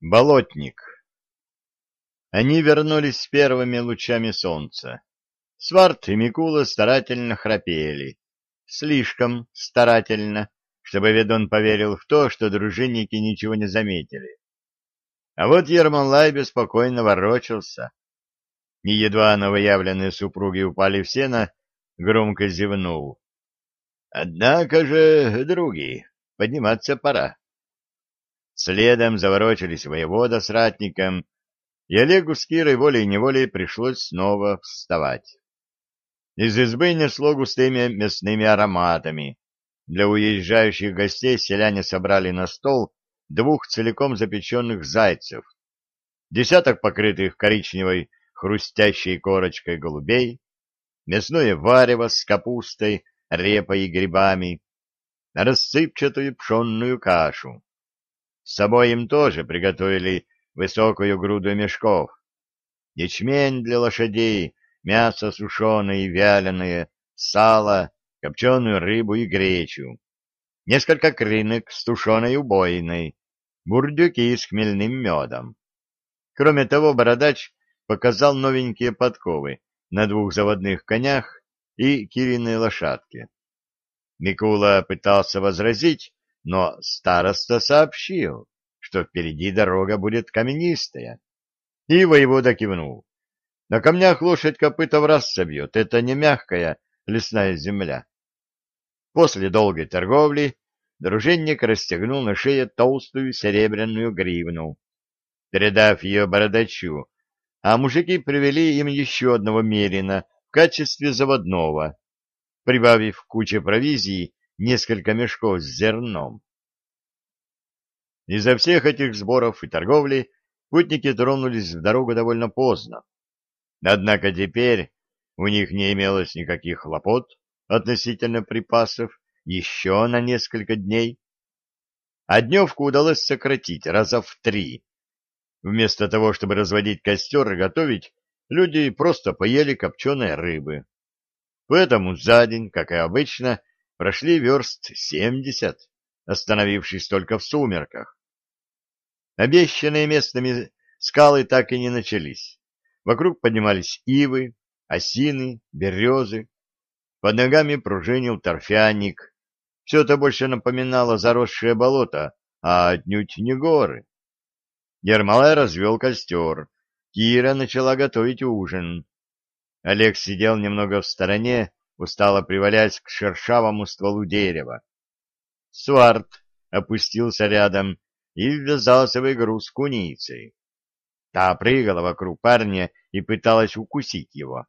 Болотник. Они вернулись с первыми лучами солнца. Сварт и Микула старательно храпели. Слишком старательно, чтобы Ведон поверил в то, что дружинники ничего не заметили. А вот Ермолай беспокойно ворочался. И едва новоявленные супруги упали в сено, громко зевнул. — Однако же, други, подниматься пора. Следом заворочились воевода с ратником, и Олегу с Кирой волей-неволей пришлось снова вставать. Из избы несло густыми мясными ароматами. Для уезжающих гостей селяне собрали на стол двух целиком запеченных зайцев, десяток покрытых коричневой хрустящей корочкой голубей, мясное варево с капустой, репой и грибами, рассыпчатую пшенную кашу. С собой им тоже приготовили высокую груду мешков. Ячмень для лошадей, мясо сушеное и вяленое, сало, копченую рыбу и гречу. Несколько крынок с тушеной убойной, бурдюки с хмельным медом. Кроме того, бородач показал новенькие подковы на двух заводных конях и кириной лошадке. Микула пытался возразить, но староста сообщил, что впереди дорога будет каменистая. И воевода кивнул. На камнях лошадь копыта в раз собьет, это не мягкая лесная земля. После долгой торговли дружинник расстегнул на шее толстую серебряную гривну, передав ее бородачу, а мужики привели им еще одного мерина в качестве заводного, прибавив куче провизии несколько мешков с зерном. Из-за всех этих сборов и торговли путники тронулись в дорогу довольно поздно. Однако теперь у них не имелось никаких хлопот относительно припасов еще на несколько дней. А дневку удалось сократить раза в три. Вместо того, чтобы разводить костер и готовить, люди просто поели копченой рыбы. Поэтому за день, как и обычно, Прошли верст семьдесят, остановившись только в сумерках. Обещанные местными скалы так и не начались. Вокруг поднимались ивы, осины, березы. Под ногами пружинил торфяник. Все это больше напоминало заросшее болото, а отнюдь не горы. Ермолай развел костер. Кира начала готовить ужин. Олег сидел немного в стороне, устало привалясь к шершавому стволу дерева. Сварт опустился рядом и ввязался в игру с куницей. Та прыгала вокруг парня и пыталась укусить его.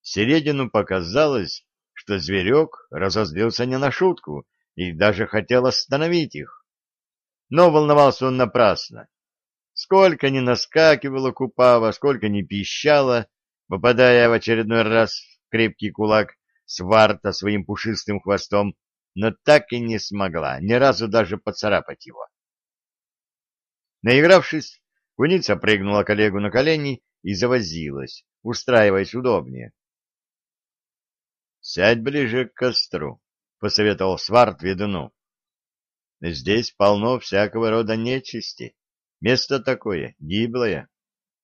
Середину показалось, что зверек разозлился не на шутку и даже хотел остановить их. Но волновался он напрасно. Сколько ни наскакивала Купава, сколько ни пищала, попадая в очередной раз крепкий кулак сварта своим пушистым хвостом, но так и не смогла ни разу даже поцарапать его. Наигравшись, куница прыгнула коллегу на колени и завозилась, устраиваясь удобнее. — Сядь ближе к костру, — посоветовал сварт ведуну. — Здесь полно всякого рода нечисти. Место такое, гиблое.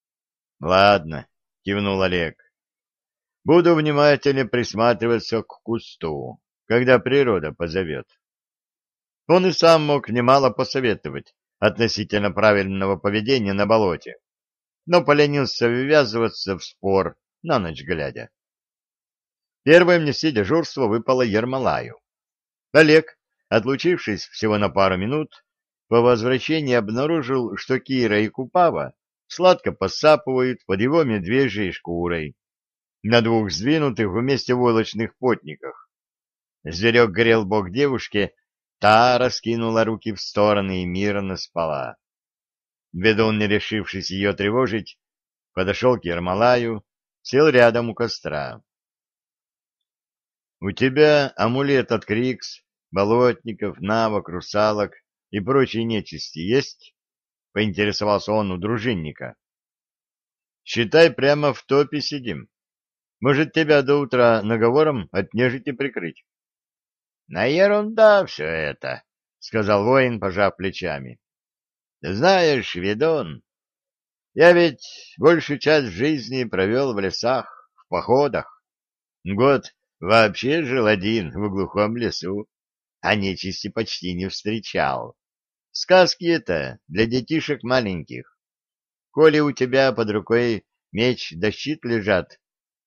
— Ладно, — кивнул Олег. Буду внимательно присматриваться к кусту, когда природа позовет. Он и сам мог немало посоветовать относительно правильного поведения на болоте, но поленился ввязываться в спор на ночь глядя. Первым нести дежурство выпало Ермолаю. Олег, отлучившись всего на пару минут, по возвращении обнаружил, что Кира и Купава сладко посапывают под его медвежьей шкурой, на двух сдвинутых вместе войлочных потниках. Зверек грел бок девушке, та раскинула руки в стороны и мирно спала. Ведун, не решившись ее тревожить, подошел к Ермолаю, сел рядом у костра. — У тебя амулет от Крикс, болотников, навок, русалок и прочей нечисти есть? — поинтересовался он у дружинника. — Считай, прямо в топе сидим. Может, тебя до утра наговором от нежити прикрыть? — На ерунда все это, — сказал воин, пожав плечами. Знаешь, ведун, я ведь большую часть жизни провел в лесах, в походах. Год вообще жил один в глухом лесу, а нечисти почти не встречал. Сказки это для детишек маленьких. Коли у тебя под рукой меч да щит лежат,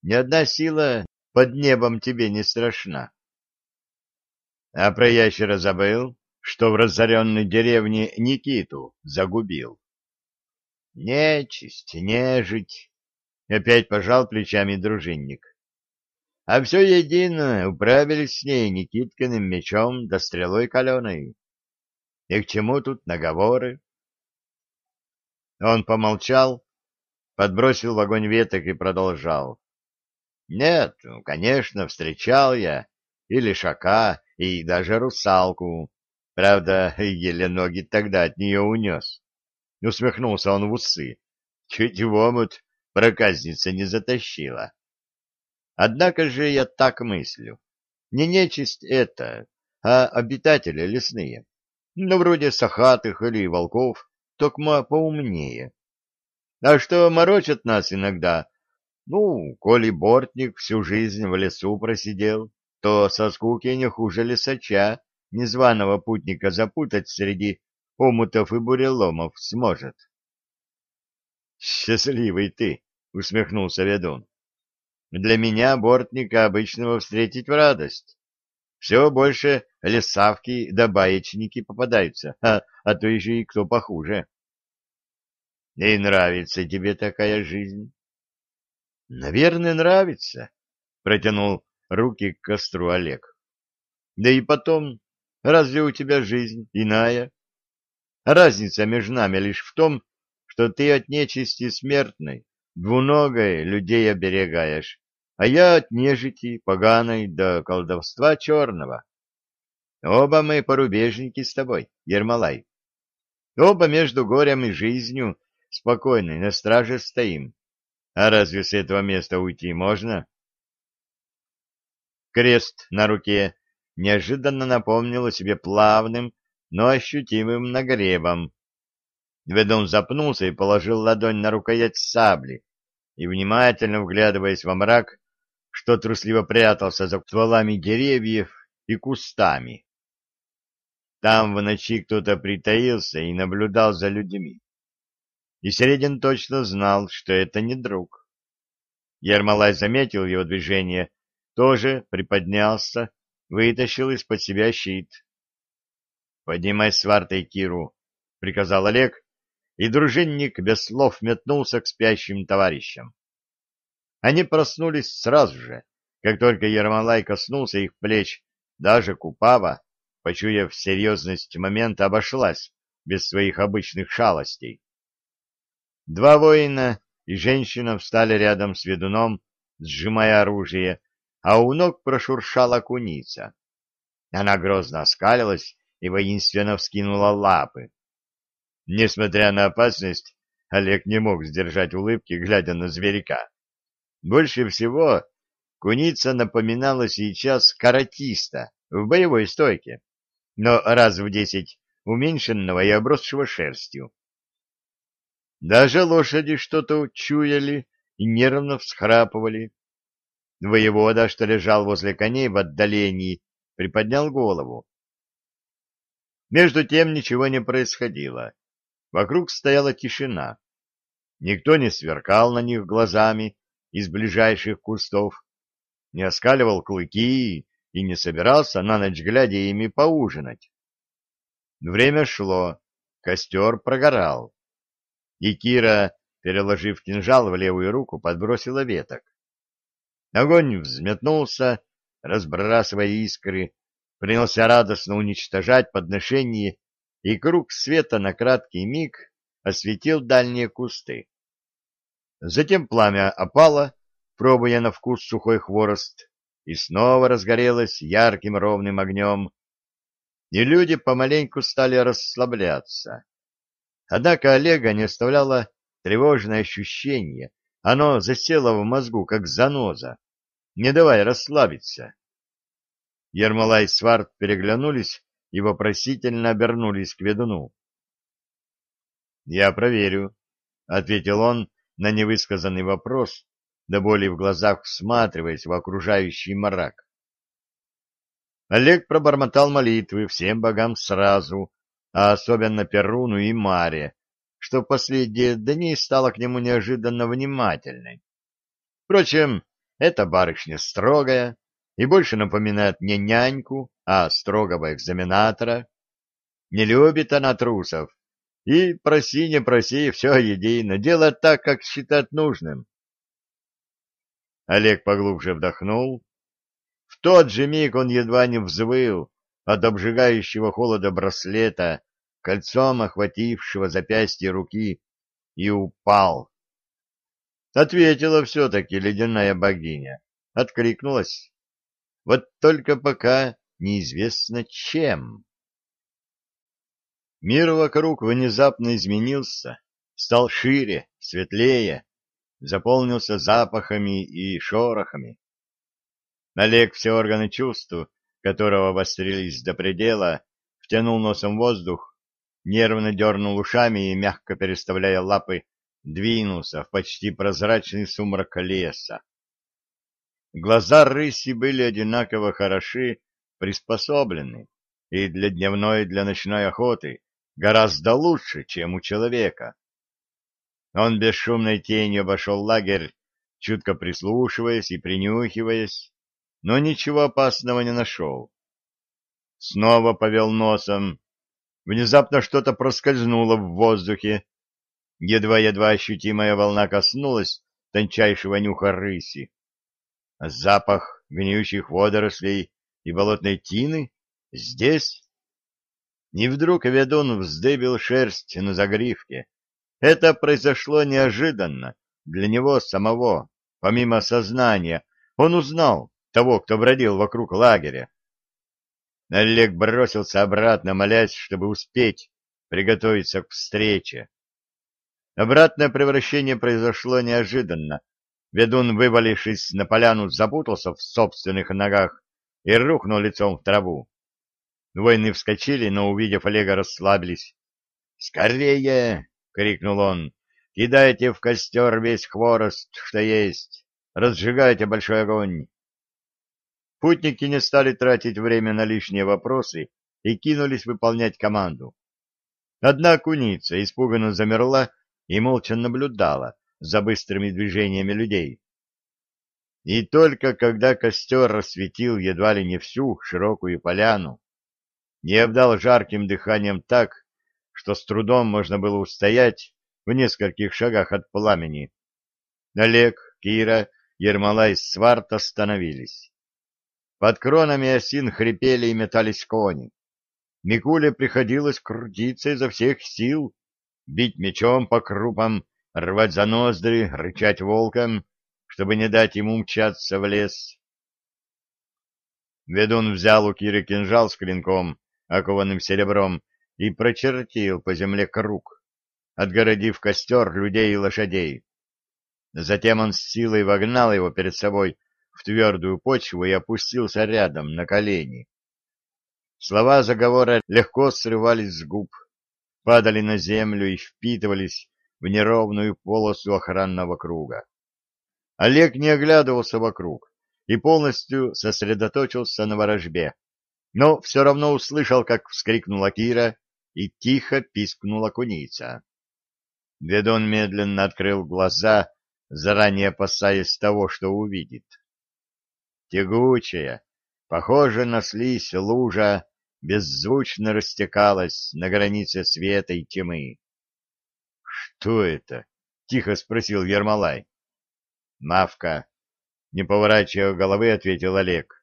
ни одна сила под небом тебе не страшна. А про ящера забыл, что в разоренной деревне Никиту загубил. Нечисть, нежить, опять пожал плечами дружинник. А все едино управились с ней Никиткиным мечом да стрелой каленой. И к чему тут наговоры? Он помолчал, подбросил в огонь веток и продолжал. Нет, ну, конечно, встречал я и лишака, и даже русалку. Правда, еле ноги тогда от нее унес. Усмехнулся он в усы. Чуть в омут проказница не затащила. Однако же я так мыслю. Не нечисть это, а обитатели лесные. Ну, вроде сахатых или волков, только поумнее. А что морочат нас иногда, ну, коли бортник всю жизнь в лесу просидел, то со скуки не хуже лесача незваного путника запутать среди омутов и буреломов сможет. — Счастливый ты! — усмехнулся ведун. — Для меня бортника обычного встретить в радость. Все больше лесавки да баечники попадаются, а, а то еще и кто похуже. — И нравится тебе такая жизнь? Наверное, нравится, протянул руки к костру Олег. Да и потом, разве у тебя жизнь иная? Разница между нами лишь в том, что ты от нечисти смертной, двуногой людей оберегаешь, а я от нежити, поганой до колдовства черного. Оба мы порубежники с тобой, Ермолай. Оба между горем и жизнью спокойной на страже стоим. А разве с этого места уйти можно? Крест на руке неожиданно напомнил о себе плавным, но ощутимым нагребом. Ведун запнулся и положил ладонь на рукоять сабли, и, внимательно вглядываясь во мрак, что трусливо прятался за стволами деревьев и кустами. Там в ночи кто-то притаился и наблюдал за людьми и Середин точно знал, что это не друг. Ермолай заметил его движение, тоже приподнялся, вытащил из-под себя щит. — Поднимай свартой Киру, — приказал Олег, и дружинник без слов метнулся к спящим товарищам. Они проснулись сразу же, как только Ермолай коснулся их плеч, даже Купава, почуяв серьезность момента, обошлась без своих обычных шалостей. Два воина и женщина встали рядом с ведуном, сжимая оружие, а у ног прошуршала куница. Она грозно оскалилась и воинственно вскинула лапы. Несмотря на опасность, Олег не мог сдержать улыбки, глядя на зверяка. Больше всего куница напоминала сейчас каратиста в боевой стойке, но раз в десять уменьшенного и обросшего шерстью. Даже лошади что-то чуяли и нервно всхрапывали. Воевода, что лежал возле коней в отдалении, приподнял голову. Между тем ничего не происходило. Вокруг стояла тишина. Никто не сверкал на них глазами из ближайших кустов, не оскаливал клыки и не собирался на ночь глядя ими поужинать. Время шло, костер прогорал и Кира, переложив кинжал в левую руку, подбросила веток. Огонь взметнулся, разбрасывая искры, принялся радостно уничтожать подношение, и круг света на краткий миг осветил дальние кусты. Затем пламя опало, пробуя на вкус сухой хворост, и снова разгорелось ярким ровным огнем, и люди помаленьку стали расслабляться. Однако Олега не оставляло тревожное ощущение. Оно засело в мозгу, как заноза, не давая расслабиться. Ермолай и Сварт переглянулись и вопросительно обернулись к ведуну. — Я проверю, — ответил он на невысказанный вопрос, до боли в глазах всматриваясь в окружающий мрак. Олег пробормотал молитвы всем богам сразу, а особенно Перуну и Маре, что в последние дни стало к нему неожиданно внимательной. Впрочем, эта барышня строгая и больше напоминает не няньку, а строгого экзаменатора. Не любит она трусов, и проси, не проси, все едино, делать так, как считать нужным. Олег поглубже вдохнул. В тот же миг он едва не взвыл от обжигающего холода браслета, кольцом охватившего запястье руки, и упал. Ответила все-таки ледяная богиня, откликнулась. Вот только пока неизвестно чем. Мир вокруг внезапно изменился, стал шире, светлее, заполнился запахами и шорохами. Олег все органы чувств, которого обострились до предела, втянул носом воздух, нервно дернул ушами и, мягко переставляя лапы, двинулся в почти прозрачный сумрак леса. Глаза рыси были одинаково хороши, приспособлены, и для дневной, и для ночной охоты гораздо лучше, чем у человека. Он бесшумной тенью обошел лагерь, чутко прислушиваясь и принюхиваясь, но ничего опасного не нашел. Снова повел носом. Внезапно что-то проскользнуло в воздухе. Едва-едва ощутимая волна коснулась тончайшего нюха рыси. Запах гниющих водорослей и болотной тины здесь? И вдруг ведун вздыбил шерсть на загривке. Это произошло неожиданно для него самого, помимо сознания. Он узнал того, кто бродил вокруг лагеря. Олег бросился обратно, молясь, чтобы успеть приготовиться к встрече. Обратное превращение произошло неожиданно. Ведун, вывалившись на поляну, запутался в собственных ногах и рухнул лицом в траву. Воины вскочили, но, увидев Олега, расслабились. «Скорее!» — крикнул он. — Кидайте в костер весь хворост, что есть. Разжигайте большой огонь. Путники не стали тратить время на лишние вопросы и кинулись выполнять команду. Одна куница испуганно замерла и молча наблюдала за быстрыми движениями людей. И только когда костер рассветил едва ли не всю широкую поляну, не обдал жарким дыханием так, что с трудом можно было устоять в нескольких шагах от пламени. Олег, Кира, Ермолай и Сварт остановились. Под кронами осин хрипели и метались кони. Микуле приходилось крутиться изо всех сил, бить мечом по крупам, рвать за ноздри, рычать волком, чтобы не дать ему мчаться в лес. Ведун взял у Киры кинжал с клинком, окованным серебром, и прочертил по земле круг, отгородив костер людей и лошадей. Затем он с силой вогнал его перед собой в твердую почву и опустился рядом на колени. Слова заговора легко срывались с губ, падали на землю и впитывались в неровную полосу охранного круга. Олег не оглядывался вокруг и полностью сосредоточился на ворожбе, но все равно услышал, как вскрикнула Кира и тихо пискнула куница. Ведун медленно открыл глаза, заранее опасаясь того, что увидит. Тягучая, похожая на слизь лужа, беззвучно растекалась на границе света и тьмы. — Что это? — тихо спросил Ермолай. — Мавка, — не поворачивая головы, ответил Олег.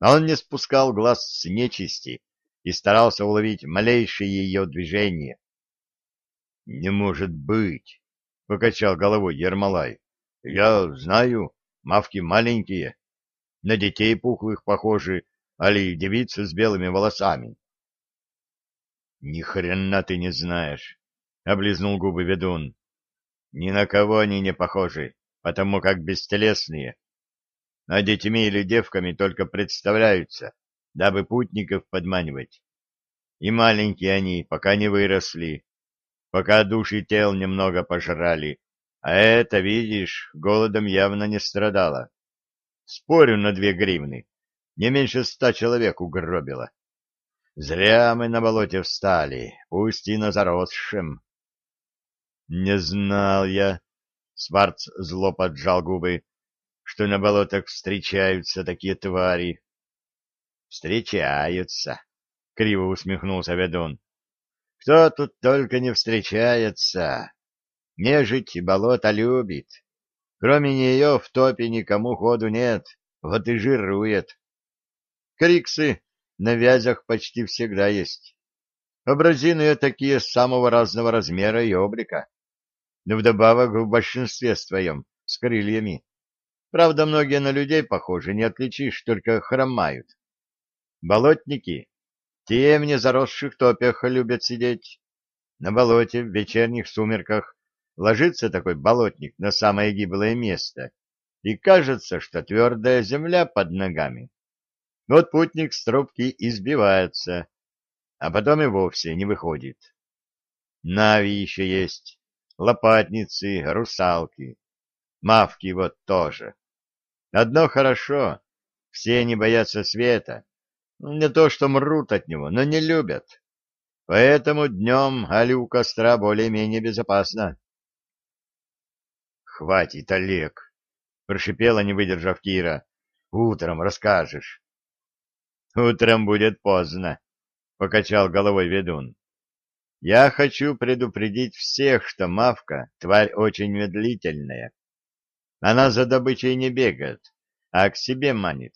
Он не спускал глаз с нечисти, и старался уловить малейшее ее движение. — Не может быть! — покачал головой Ермолай. — Я знаю, мавки маленькие, на детей пухлых похожи, али девицы с белыми волосами. — Ни хрена ты не знаешь! — облизнул губы ведун. — Ни на кого они не похожи, потому как бестелесные. А детьми или девками только представляются, дабы путников подманивать. И маленькие они, пока не выросли. пока души тел немного пожрали, а это, видишь, голодом явно не страдала. Спорю на две гривны, не меньше ста человек угробила. Зря мы на болоте встали, пусть и на заросшем. Не знал я, Сварц зло поджал губы, что на болотах встречаются такие твари. Встречаются, криво усмехнулся ведун. Кто тут только не встречается. Нежить болото любит. Кроме нее в топе никому ходу нет, вот и жирует. Криксы на вязях почти всегда есть. Абразины такие самого разного размера и облика. Но вдобавок в большинстве своем с крыльями. Правда, многие на людей похожи, не отличишь, только хромают. Болотники те в незаросших топях любят сидеть. На болоте в вечерних сумерках ложится такой болотник на самое гиблое место, и кажется, что твердая земля под ногами. Вот путник с трубки избивается, а потом и вовсе не выходит. Нави еще есть, лопатницы, русалки, мавки вот тоже. Одно хорошо, все они боятся света, не то что мрут от него, но не любят. Поэтому днем али у костра более-менее безопасно. — Хватит, Олег! — прошипела, не выдержав Кира. — Утром расскажешь. — Утром будет поздно, — покачал головой ведун. — Я хочу предупредить всех, что мавка — тварь очень медлительная. Она за добычей не бегает, а к себе манит.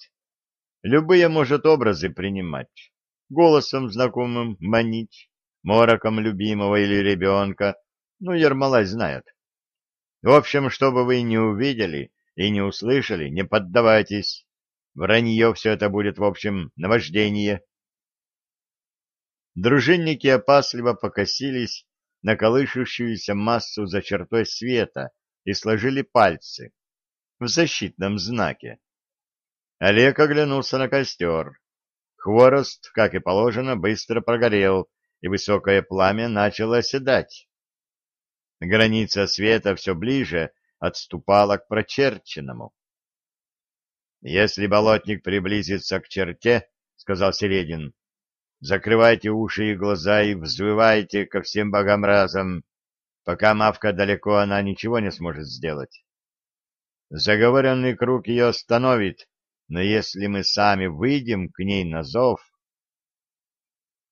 Любые может образы принимать, голосом знакомым манить, мороком любимого или ребенка, ну, Ермолай знает. В общем, чтобы вы не увидели и не услышали, не поддавайтесь. Вранье все это будет, в общем, наваждение. Дружинники опасливо покосились на колышущуюся массу за чертой света и сложили пальцы в защитном знаке. Олег оглянулся на костер. Хворост, как и положено, быстро прогорел, и высокое пламя начало оседать. Граница света все ближе отступала к прочерченному. — Если болотник приблизится к черте, — сказал Середин, — закрывайте уши и глаза и взвывайте ко всем богам разом. Пока мавка далеко, она ничего не сможет сделать. Заговоренный круг ее остановит, но если мы сами выйдем к ней на зов...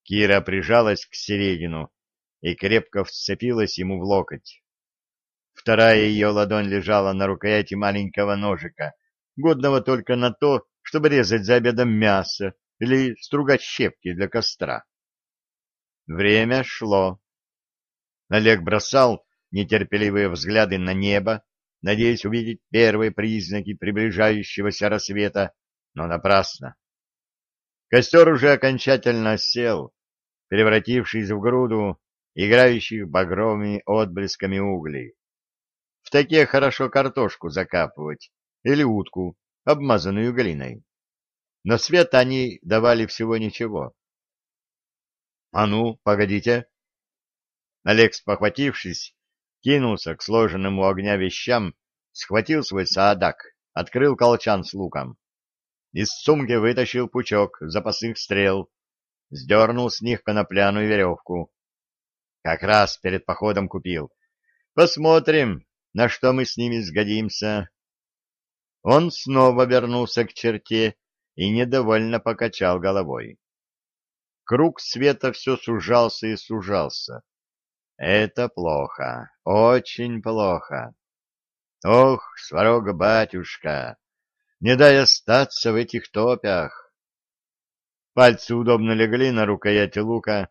Кира прижалась к середину и крепко вцепилась ему в локоть. Вторая ее ладонь лежала на рукояти маленького ножика, годного только на то, чтобы резать за обедом мясо или стругать щепки для костра. Время шло. Олег бросал нетерпеливые взгляды на небо, надеясь увидеть первые признаки приближающегося рассвета, но напрасно. Костер уже окончательно сел, превратившись в груду играющих багровыми отблесками углей. В такие хорошо картошку закапывать или утку, обмазанную глиной. Но свет они давали всего ничего. — А ну, погодите! Олег, спохватившись, кинулся к сложенному огня вещам, схватил свой саадак, открыл колчан с луком. Из сумки вытащил пучок запасных стрел, сдернул с них конопляную веревку. Как раз перед походом купил. Посмотрим, на что мы с ними сгодимся. Он снова вернулся к черте и недовольно покачал головой. Круг света все сужался и сужался. Это плохо, очень плохо. Ох, сварога батюшка, не дай остаться в этих топях. Пальцы удобно легли на рукояти лука.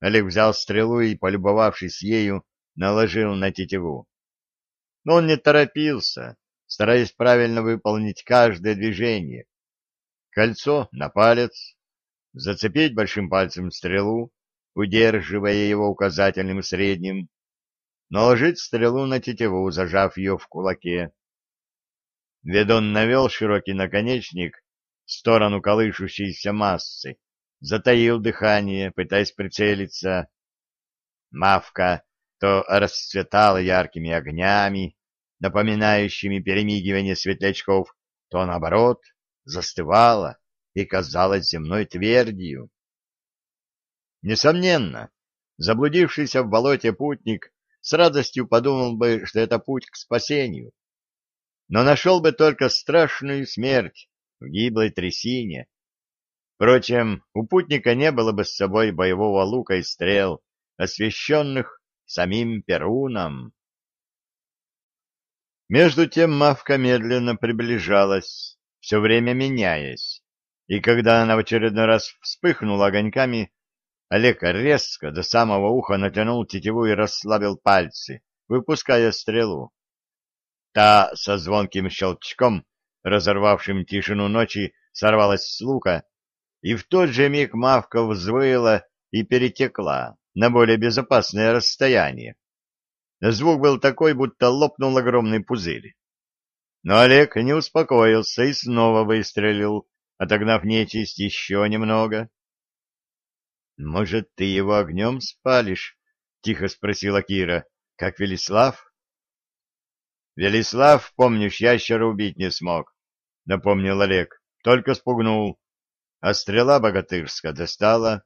Олег взял стрелу и, полюбовавшись ею, наложил на тетиву. Но он не торопился, стараясь правильно выполнить каждое движение. Кольцо на палец, зацепить большим пальцем стрелу, удерживая его указательным и средним, наложить стрелу на тетиву, зажав ее в кулаке. Ведон навел широкий наконечник в сторону колышущейся массы, затаил дыхание, пытаясь прицелиться. Мавка то расцветала яркими огнями, напоминающими перемигивание светлячков, то, наоборот, застывала и казалась земной твердью. Несомненно, заблудившийся в болоте путник с радостью подумал бы, что это путь к спасению, но нашел бы только страшную смерть в гиблой трясине. Впрочем, у путника не было бы с собой боевого лука и стрел, освященных самим Перуном. Между тем Мавка медленно приближалась, все время меняясь, и когда она в очередной раз вспыхнула огоньками, Олег резко до самого уха натянул тетиву и расслабил пальцы, выпуская стрелу. Та со звонким щелчком, разорвавшим тишину ночи, сорвалась с лука, и в тот же миг Мавка взвыла и перетекла на более безопасное расстояние. Звук был такой, будто лопнул огромный пузырь. Но Олег не успокоился и снова выстрелил, отогнав нечисть еще немного. — Может, ты его огнем спалишь? — тихо спросила Кира. — Как Велислав? — Велислав, помнишь, ящера убить не смог, — напомнил Олег. Только спугнул. А стрела богатырская достала.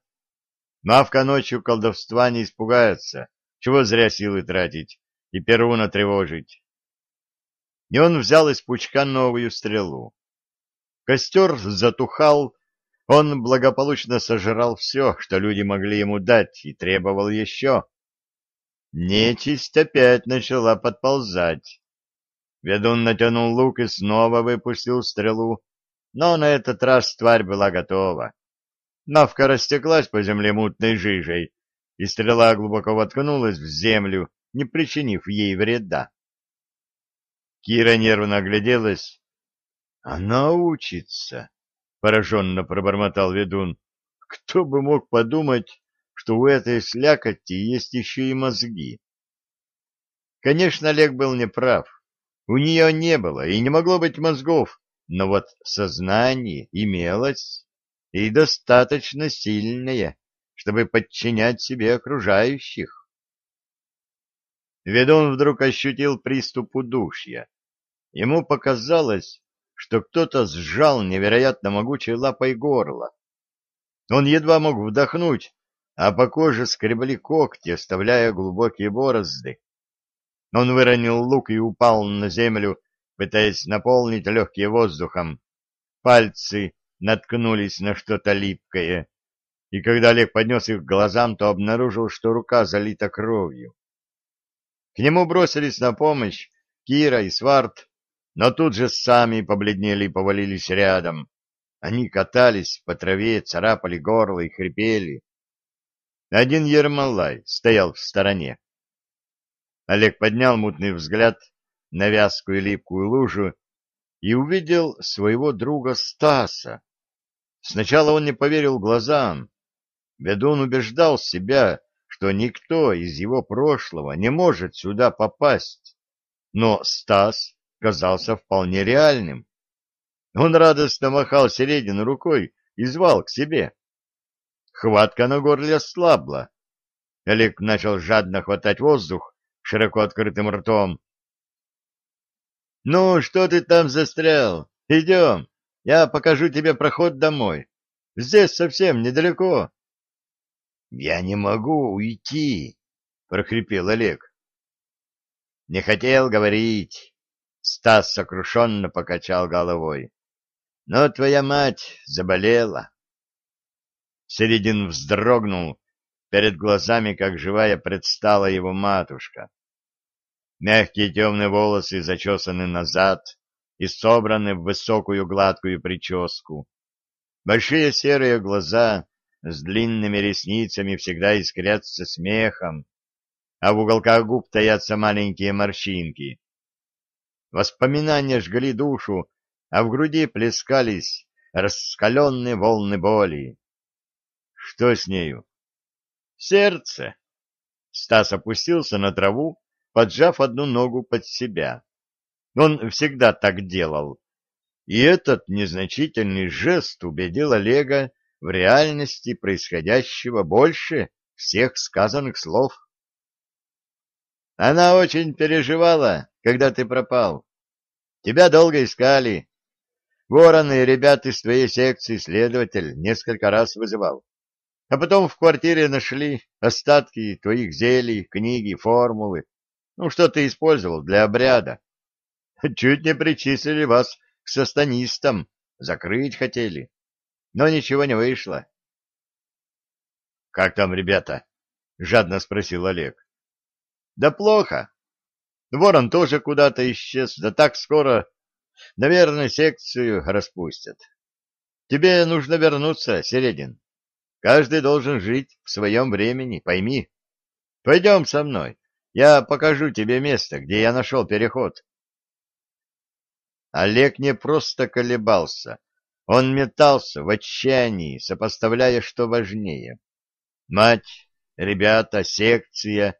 Мавка ночью колдовства не испугается. Чего зря силы тратить и Перуна тревожить? И он взял из пучка новую стрелу. Костер затухал, он благополучно сожрал все, что люди могли ему дать, и требовал еще. Нечисть опять начала подползать. Ведун натянул лук и снова выпустил стрелу, но на этот раз тварь была готова. Навка растеклась по земле мутной жижей, и стрела глубоко воткнулась в землю, не причинив ей вреда. Кира нервно огляделась. «Она учится!» пораженно пробормотал ведун. Кто бы мог подумать, что у этой слякоти есть еще и мозги? Конечно, Олег был неправ. У нее не было и не могло быть мозгов, но вот сознание имелось и достаточно сильное, чтобы подчинять себе окружающих. Ведун вдруг ощутил приступ удушья. Ему показалось, что кто-то сжал невероятно могучей лапой горло. Он едва мог вдохнуть, а по коже скребли когти, оставляя глубокие борозды. Он выронил лук и упал на землю, пытаясь наполнить легкие воздухом. Пальцы наткнулись на что-то липкое, и когда Олег поднес их к глазам, то обнаружил, что рука залита кровью. К нему бросились на помощь Кира и Сварт, но тут же сами побледнели и повалились рядом. Они катались по траве, царапали горло и хрипели. Один Ермолай стоял в стороне. Олег поднял мутный взгляд на вязкую липкую лужу и увидел своего друга Стаса. Сначала он не поверил глазам. Ведун убеждал себя, что никто из его прошлого не может сюда попасть. Но Стас казался вполне реальным. Он радостно махал середину рукой и звал к себе. Хватка на горле ослабла. Олег начал жадно хватать воздух широко открытым ртом. — Ну, что ты там застрял? Идем, я покажу тебе проход домой. Здесь совсем недалеко. — Я не могу уйти, — прохрипел Олег. — Не хотел говорить. Стас сокрушенно покачал головой. Но твоя мать заболела. Середин вздрогнул. Перед глазами, как живая, предстала его матушка. Мягкие темные волосы зачесаны назад и собраны в высокую гладкую прическу. Большие серые глаза с длинными ресницами всегда искрятся смехом, а в уголках губ таятся маленькие морщинки. Воспоминания жгли душу, а в груди плескались раскаленные волны боли. Что с нею? Сердце. Стас опустился на траву, поджав одну ногу под себя. Он всегда так делал. И этот незначительный жест убедил Олега в реальности происходящего больше всех сказанных слов. Она очень переживала, когда ты пропал. Тебя долго искали. Вороны и ребят из твоей секции следователь несколько раз вызывал. А потом в квартире нашли остатки твоих зелий, книги, формулы. Ну, что ты использовал для обряда. Чуть не причислили вас к састонистам, закрыть хотели. Но ничего не вышло. — Как там ребята? — жадно спросил Олег. — Да плохо. Ворон тоже куда-то исчез, да так скоро, наверное, секцию распустят. Тебе нужно вернуться, Середин. Каждый должен жить в своем времени, пойми. Пойдем со мной, я покажу тебе место, где я нашел переход. Олег не просто колебался, он метался в отчаянии, сопоставляя, что важнее. Мать, ребята, секция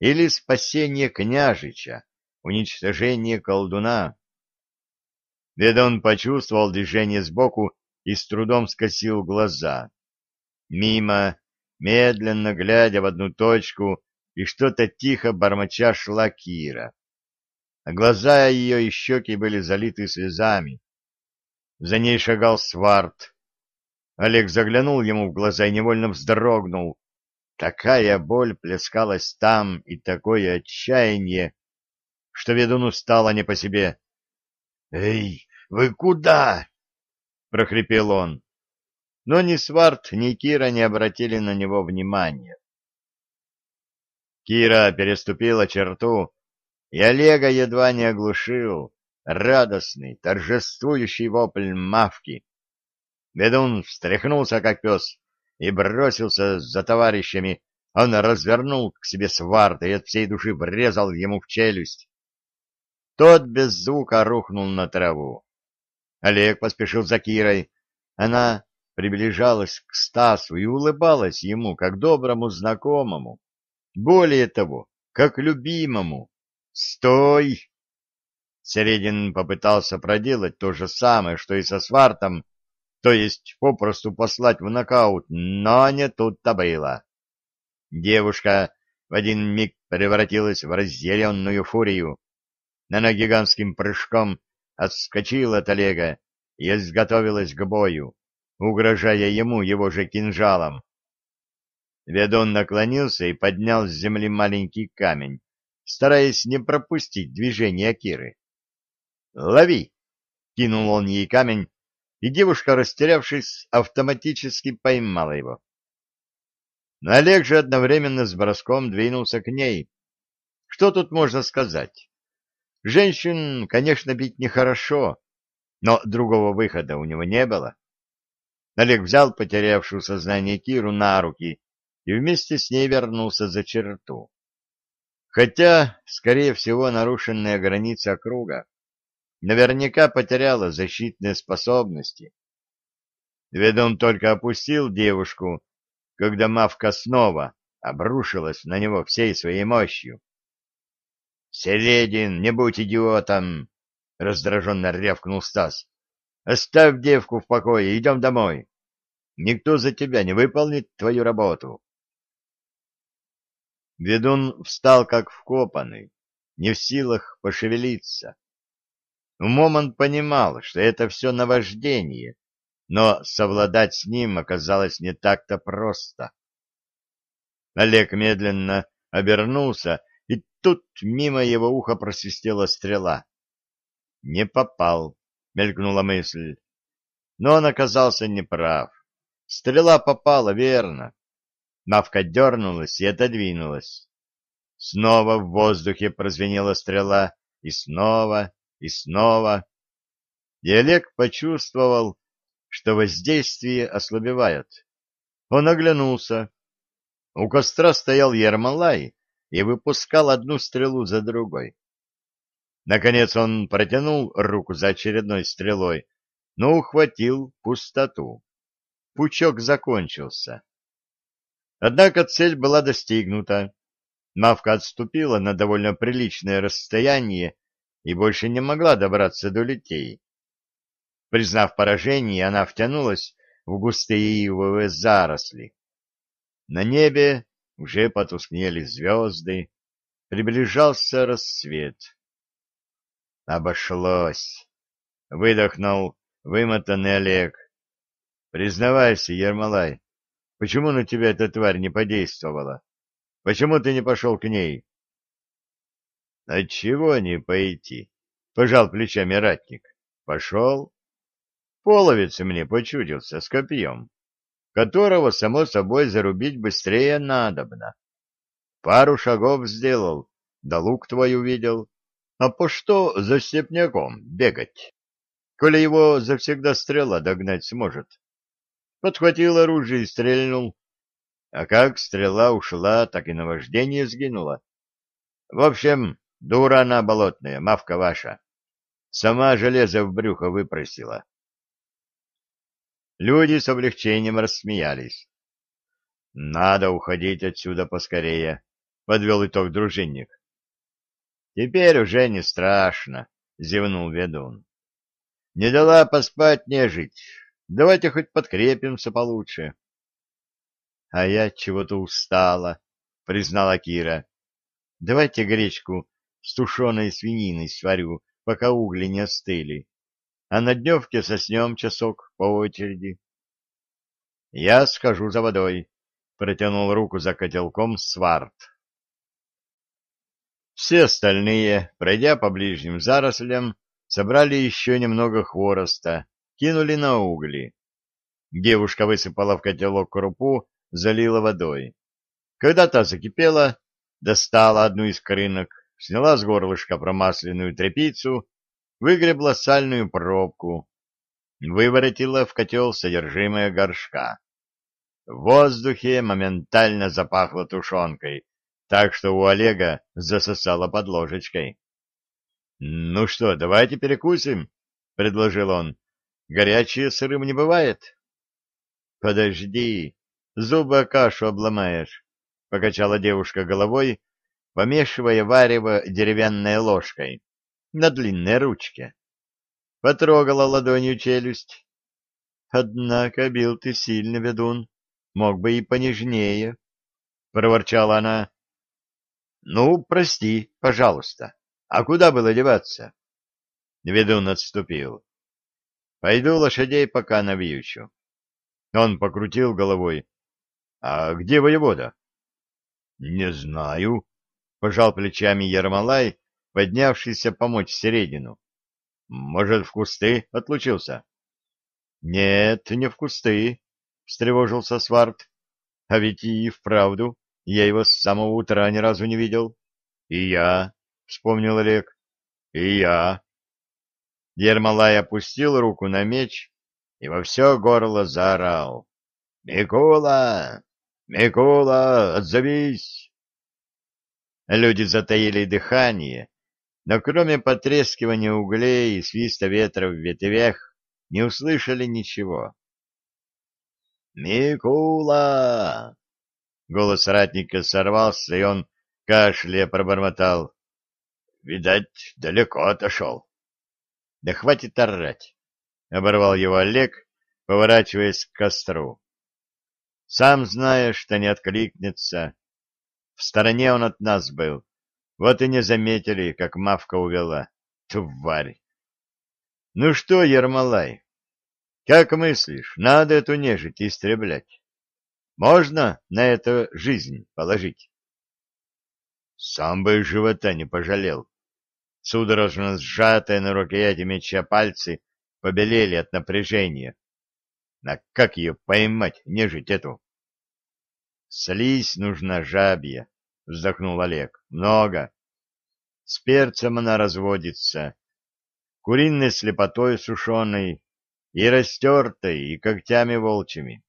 или спасение княжича, уничтожение колдуна. Ведун почувствовал движение сбоку и с трудом скосил глаза. Мимо, медленно глядя в одну точку и что-то тихо бормоча шла Кира а глаза ее и щеки были залиты слезами. За ней шагал Сварт. Олег заглянул ему в глаза и невольно вздрогнул. Такая боль плескалась там и такое отчаяние, что ведуну стало не по себе. — Эй, вы куда? — прохрипел он. Но ни Сварт, ни Кира не обратили на него внимания. Кира переступила черту, и Олега едва не оглушил радостный, торжествующий вопль мавки. Ведун встряхнулся, как пес, и бросился за товарищами. Он развернул к себе сварта и от всей души врезал ему в челюсть. Тот без звука рухнул на траву. Олег поспешил за Кирой. Она приближалась к Стасу и улыбалась ему, как доброму знакомому. Более того, как любимому. «Стой!» Середин попытался проделать то же самое, что и со Свартом, то есть попросту послать в нокаут, но не тут-то было. Девушка в один миг превратилась в разъяренную фурию. Она гигантским прыжком отскочила от Олега и изготовилась к бою, угрожая ему его же кинжалом. Ведун наклонился и поднял с земли маленький камень, стараясь не пропустить движение Киры. «Лови!» — кинул он ей камень, и девушка, растерявшись, автоматически поймала его. Но Олег же одновременно с броском двинулся к ней. Что тут можно сказать? Женщин, конечно, бить нехорошо, но другого выхода у него не было. Олег взял потерявшую сознание Киру на руки и вместе с ней вернулся за черту. Хотя, скорее всего, нарушенная граница круга наверняка потеряла защитные способности. Ведун только опустил девушку, когда мавка снова обрушилась на него всей своей мощью. — Середин, не будь идиотом! — раздраженно рявкнул Стас. — Оставь девку в покое, идем домой. Никто за тебя не выполнит твою работу. Ведун встал как вкопанный, не в силах пошевелиться. Умом он понимал, что это все наваждение, но совладать с ним оказалось не так-то просто. Олег медленно обернулся, и тут мимо его уха просвистела стрела. «Не попал», — мелькнула мысль. Но он оказался неправ. Стрела попала верно. Мавка дернулась и отодвинулась. Снова в воздухе прозвенела стрела, и снова, и снова. И Олег почувствовал, что воздействие ослабевает. Он оглянулся. У костра стоял Ермолай и выпускал одну стрелу за другой. Наконец он протянул руку за очередной стрелой, но ухватил пустоту. Пучок закончился. Однако цель была достигнута. Мавка отступила на довольно приличное расстояние и больше не могла добраться до летей. Признав поражение, она втянулась в густые ивовые заросли. На небе уже потускнели звезды, приближался рассвет. Обошлось. Выдохнул вымотанный Олег. Признавайся, Ермолай, почему на тебя эта тварь не подействовала? Почему ты не пошел к ней? — Отчего не пойти? — пожал плечами ратник. — Пошел. Половец мне почудился с копьем, которого, само собой, зарубить быстрее надобно. Пару шагов сделал, да лук твой увидел. А по что за степняком бегать? Коли его завсегда стрела догнать сможет. Подхватил оружие и стрельнул. А как стрела ушла, так и наваждение сгинуло. В общем, дура она болотная, мавка ваша. Сама железо в брюхо выпросила. Люди с облегчением рассмеялись. «Надо уходить отсюда поскорее», — подвел итог дружинник. «Теперь уже не страшно», — зевнул ведун. «Не дала поспать нежить. Давайте хоть подкрепимся получше». «А я чего-то устала», — признала Кира. «Давайте гречку с тушеной свининой сварю, пока угли не остыли а на дневке соснем часок по очереди. — Я схожу за водой, — протянул руку за котелком Сварт. Все остальные, пройдя по ближним зарослям, собрали еще немного хвороста, кинули на угли. Девушка высыпала в котелок крупу, залила водой. Когда та закипела, достала одну из крынок, сняла с горлышка промасленную тряпицу выгребла сальную пробку, выворотила в котел содержимое горшка. В воздухе моментально запахло тушенкой, так что у Олега засосало под ложечкой. — Ну что, давайте перекусим, — предложил он. — Горячее сырым не бывает. — Подожди, зубы кашу обломаешь, — покачала девушка головой, помешивая варево деревянной ложкой на длинной ручке. Потрогала ладонью челюсть. Однако бил ты сильно, ведун, мог бы и понежнее, — проворчала она. — Ну, прости, пожалуйста. А куда было деваться? Ведун отступил. — Пойду лошадей пока навьючу. Он покрутил головой. — А где воевода? — Не знаю, — пожал плечами Ермолай, поднявшийся помочь Середину. Может, в кусты отлучился? — Нет, не в кусты, — встревожился Сварт. — А ведь и вправду я его с самого утра ни разу не видел. — И я, — вспомнил Олег. — И я. Ермолай опустил руку на меч и во все горло заорал. — Микула! Микула, отзовись! Люди затаили дыхание, но кроме потрескивания углей и свиста ветра в ветвях не услышали ничего. «Микула!» Голос ратника сорвался, и он, кашляя, пробормотал. «Видать, далеко отошел». «Да хватит орать!» — оборвал его Олег, поворачиваясь к костру. «Сам знаешь, что не откликнется. В стороне он от нас был, вот и не заметили, как мавка увела. Тварь! Ну что, Ермолай, как мыслишь, надо эту нежить истреблять? Можно на это жизнь положить? Сам бы живота не пожалел. Судорожно сжатые на рукояти меча пальцы побелели от напряжения. На как ее поймать, нежить эту? Слизь нужна жабья, — вздохнул Олег. — Много. С перцем она разводится, куриной слепотой сушеной и растертой, и когтями волчьими.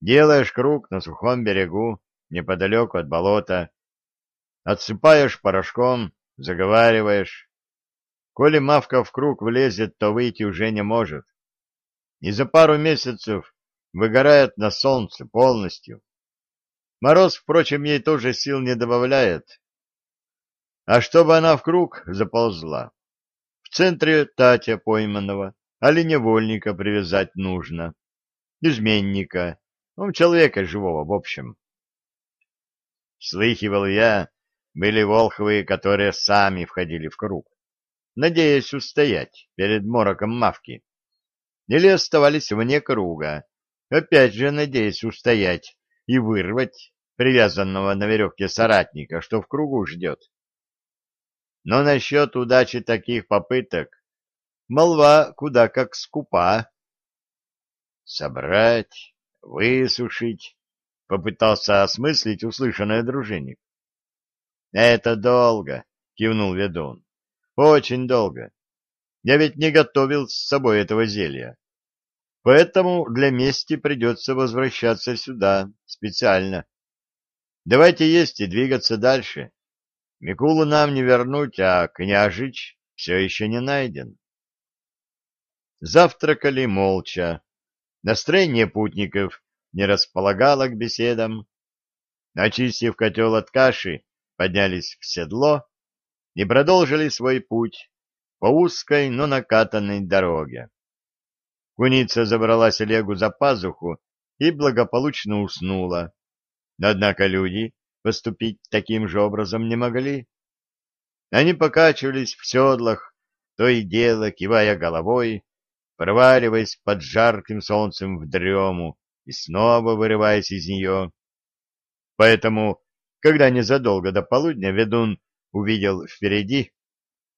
Делаешь круг на сухом берегу, неподалеку от болота, отсыпаешь порошком, заговариваешь. Коли мавка в круг влезет, то выйти уже не может. И за пару месяцев выгорает на солнце полностью. Мороз, впрочем, ей тоже сил не добавляет. А чтобы она в круг заползла, в центре Татя пойманного, али невольника привязать нужно, изменника, ну, человека живого, в общем. Слыхивал я, были волхвы, которые сами входили в круг, надеясь устоять перед мороком мавки, или оставались вне круга, опять же надеясь устоять и вырвать привязанного на веревке соратника, что в кругу ждет. Но насчет удачи таких попыток молва куда как скупа. Собрать, высушить, попытался осмыслить услышанное дружинник. Это долго, кивнул ведун. Очень долго. Я ведь не готовил с собой этого зелья. Поэтому для мести придется возвращаться сюда специально. Давайте есть и двигаться дальше. Микулу нам не вернуть, а княжич все еще не найден. Завтракали молча. Настроение путников не располагало к беседам. Очистив котел от каши, поднялись в седло и продолжили свой путь по узкой, но накатанной дороге. Куница забрала селегу за пазуху и благополучно уснула. Однако люди поступить таким же образом не могли. Они покачивались в седлах, то и дело кивая головой, проваливаясь под жарким солнцем в дрему и снова вырываясь из нее. Поэтому, когда незадолго до полудня ведун увидел впереди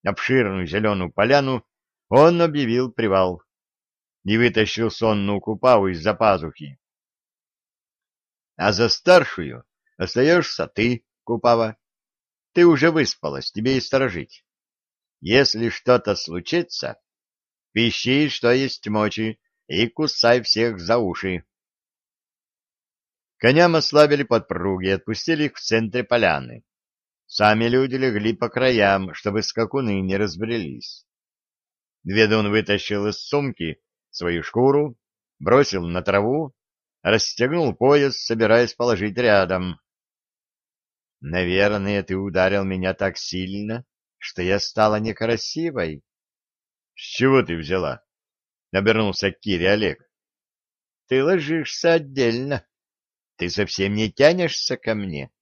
обширную зеленую поляну, он объявил привал и вытащил сонную купаву из-за пазухи. А за старшую Остаешься ты, Купава. Ты уже выспалась, тебе и сторожить. Если что-то случится, пищи, что есть мочи, и кусай всех за уши. Коням ослабили подпруги и отпустили их в центре поляны. Сами люди легли по краям, чтобы скакуны не разбрелись. Ведун вытащил из сумки свою шкуру, бросил на траву, расстегнул пояс, собираясь положить рядом. Наверное, ты ударил меня так сильно, что я стала некрасивой. — С чего ты взяла? — обернулся к Кире Олег. — Ты ложишься отдельно. Ты совсем не тянешься ко мне.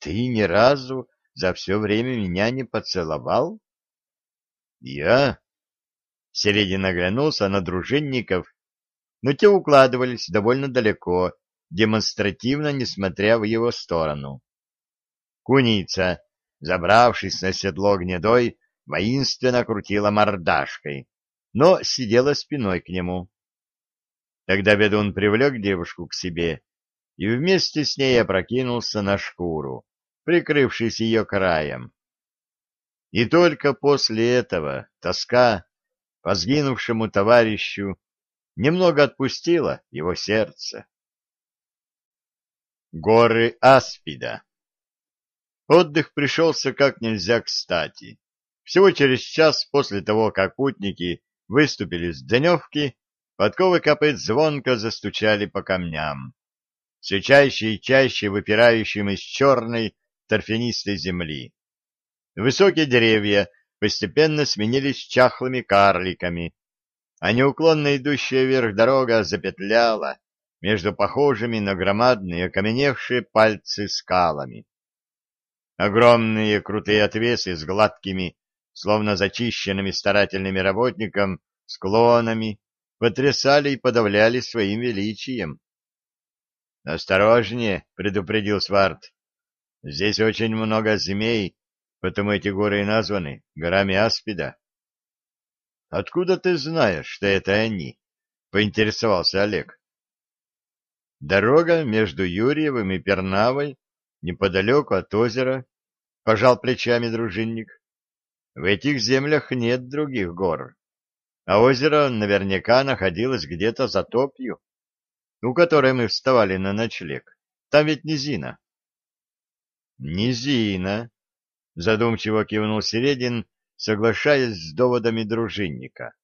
Ты ни разу за все время меня не поцеловал? — Я? Середин оглянулся на дружинников, но те укладывались довольно далеко, демонстративно несмотря в его сторону. Куница, забравшись на седло гнедой, воинственно крутила мордашкой, но сидела спиной к нему. Тогда ведун привлек девушку к себе и вместе с ней опрокинулся на шкуру, прикрывшись ее краем. И только после этого тоска по сгинувшему товарищу немного отпустила его сердце. Горы Аспида Отдых пришелся как нельзя кстати. Всего через час после того, как путники выступили с дневки, подковы копыт звонко застучали по камням, все чаще и чаще выпирающим из черной торфянистой земли. Высокие деревья постепенно сменились чахлыми карликами, а неуклонно идущая вверх дорога запетляла между похожими на громадные окаменевшие пальцы скалами. Огромные крутые отвесы с гладкими, словно зачищенными старательными работником, склонами, потрясали и подавляли своим величием. «Осторожнее!» — предупредил Сварт. «Здесь очень много змей, потому эти горы и названы горами Аспида». «Откуда ты знаешь, что это они?» — поинтересовался Олег. Дорога между Юрьевым и Пернавой неподалеку от озера, — пожал плечами дружинник. В этих землях нет других гор, а озеро наверняка находилось где-то за топью, у которой мы вставали на ночлег. Там ведь низина. Низина, — задумчиво кивнул Середин, соглашаясь с доводами дружинника.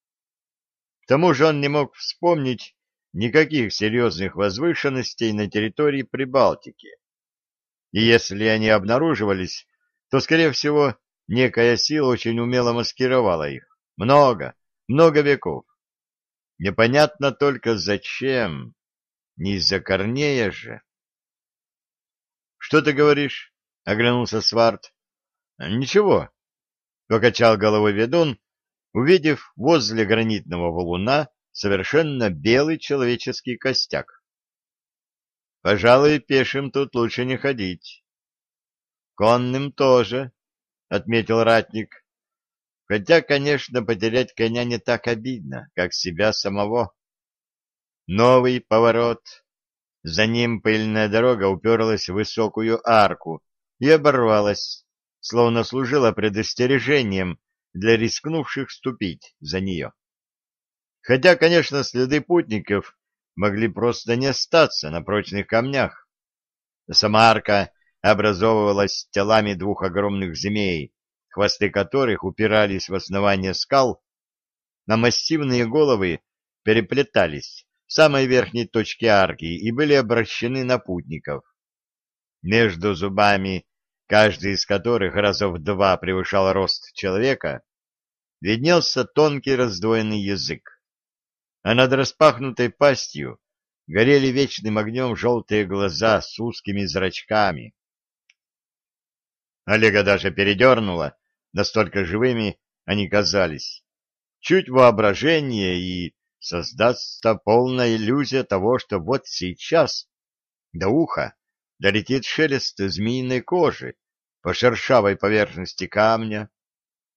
К тому же он не мог вспомнить никаких серьезных возвышенностей на территории Прибалтики и если они обнаруживались, то, скорее всего, некая сила очень умело маскировала их. Много, много веков. Непонятно только зачем. Не из-за Корнея же. — Что ты говоришь? — оглянулся Сварт. Ничего, — покачал головой ведун, увидев возле гранитного валуна совершенно белый человеческий костяк. Пожалуй, пешим тут лучше не ходить. Конным тоже, — отметил ратник. Хотя, конечно, потерять коня не так обидно, как себя самого. Новый поворот. За ним пыльная дорога уперлась в высокую арку и оборвалась, словно служила предостережением для рискнувших ступить за нее. Хотя, конечно, следы путников могли просто не остаться на прочных камнях. Сама арка образовывалась телами двух огромных змей, хвосты которых упирались в основание скал, на массивные головы переплетались самой верхней точке арки и были обращены на путников. Между зубами, каждый из которых разов два превышал рост человека, виднелся тонкий раздвоенный язык а над распахнутой пастью горели вечным огнем желтые глаза с узкими зрачками. Олега даже передернуло, настолько живыми они казались. Чуть воображение и создастся полная иллюзия того, что вот сейчас до уха долетит шелест змеиной кожи по шершавой поверхности камня,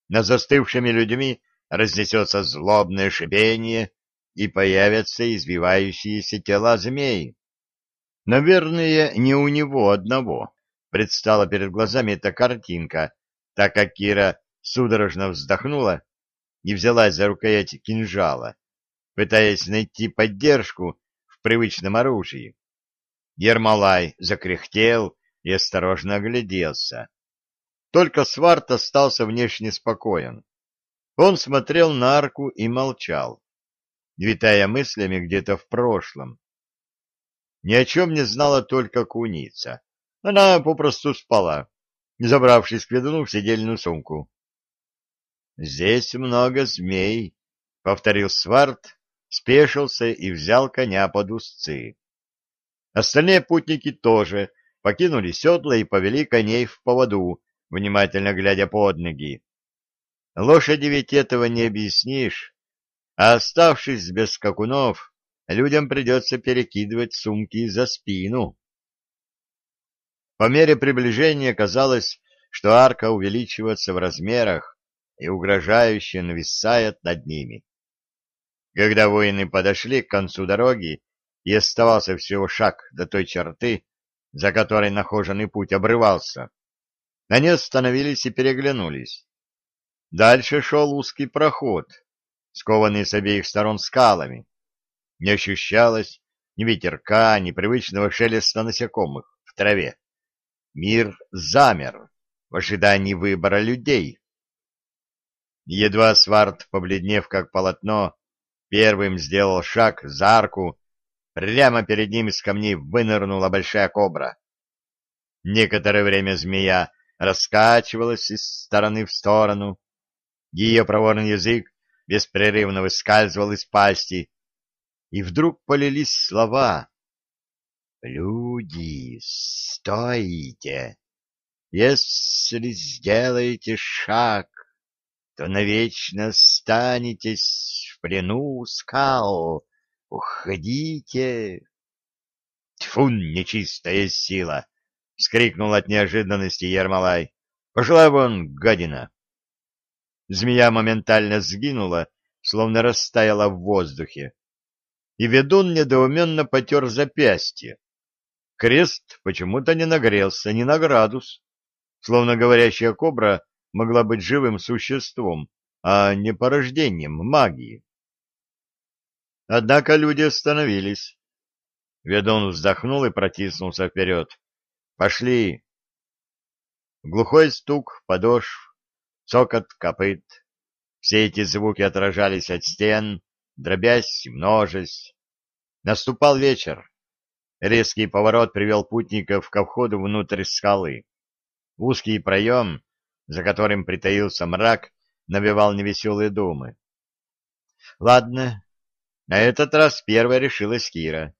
над застывшими людьми разнесется злобное шипение, и появятся избивающиеся тела змей. Наверное, не у него одного предстала перед глазами эта картинка, так как Кира судорожно вздохнула и взялась за рукоять кинжала, пытаясь найти поддержку в привычном оружии. Ермолай закряхтел и осторожно огляделся. Только Сварт остался внешне спокоен. Он смотрел на арку и молчал витая мыслями где-то в прошлом. Ни о чем не знала только куница. Она попросту спала, забравшись к ведуну в сидельную сумку. — Здесь много змей, — повторил Сварт, спешился и взял коня под узцы. Остальные путники тоже покинули седла и повели коней в поводу, внимательно глядя под ноги. Лошади ведь этого не объяснишь, а оставшись без скакунов, людям придется перекидывать сумки за спину. По мере приближения казалось, что арка увеличивается в размерах и угрожающе нависает над ними. Когда воины подошли к концу дороги и оставался всего шаг до той черты, за которой нахоженный путь обрывался, они остановились и переглянулись. Дальше шел узкий проход — скованные с обеих сторон скалами. Не ощущалось ни ветерка, ни привычного шелеста насекомых в траве. Мир замер в ожидании выбора людей. Едва Сварт, побледнев как полотно, первым сделал шаг за арку, прямо перед ним из камней вынырнула большая кобра. Некоторое время змея раскачивалась из стороны в сторону. Ее проворный язык беспрерывно выскальзывал из пасти, и вдруг полились слова. «Люди, стойте! Если сделаете шаг, то навечно останетесь в плену скал. Уходите!» «Тьфу, нечистая сила!» — вскрикнул от неожиданности Ермолай. «Пошла вон, гадина!» Змея моментально сгинула, словно растаяла в воздухе. И ведун недоуменно потер запястье. Крест почему-то не нагрелся ни на градус, словно говорящая кобра могла быть живым существом, а не порождением магии. Однако люди остановились. Ведун вздохнул и протиснулся вперед. «Пошли!» Глухой стук подошв, цокот копыт. Все эти звуки отражались от стен, дробясь и множась. Наступал вечер. Резкий поворот привел путников ко входу внутрь скалы. Узкий проем, за которым притаился мрак, навевал невеселые думы. Ладно, на этот раз первая решилась Кира.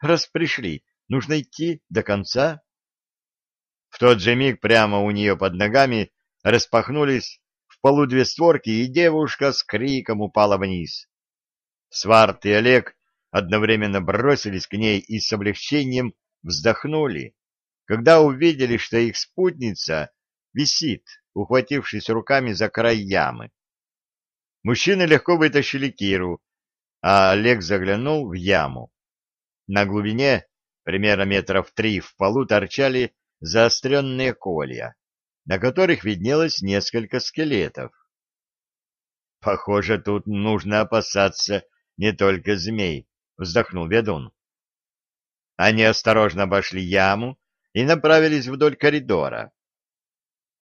Раз пришли, нужно идти до конца. В тот же миг прямо у нее под ногами распахнулись в полу две створки, и девушка с криком упала вниз. Сварт и Олег одновременно бросились к ней и с облегчением вздохнули, когда увидели, что их спутница висит, ухватившись руками за край ямы. Мужчины легко вытащили Киру, а Олег заглянул в яму. На глубине, примерно метров три в полу, торчали заостренные колья, на которых виднелось несколько скелетов. «Похоже, тут нужно опасаться не только змей», — вздохнул ведун. Они осторожно обошли яму и направились вдоль коридора.